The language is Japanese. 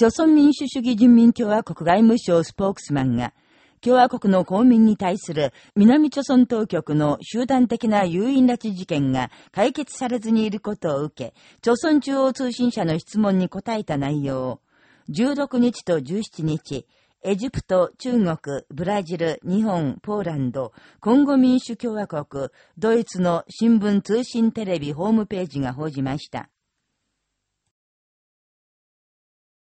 朝鮮民主主義人民共和国外務省スポークスマンが、共和国の公民に対する南朝鮮当局の集団的な誘引拉致事件が解決されずにいることを受け、朝鮮中央通信社の質問に答えた内容を、16日と17日、エジプト、中国、ブラジル、日本、ポーランド、コンゴ民主共和国、ドイツの新聞通信テレビホームページが報じました。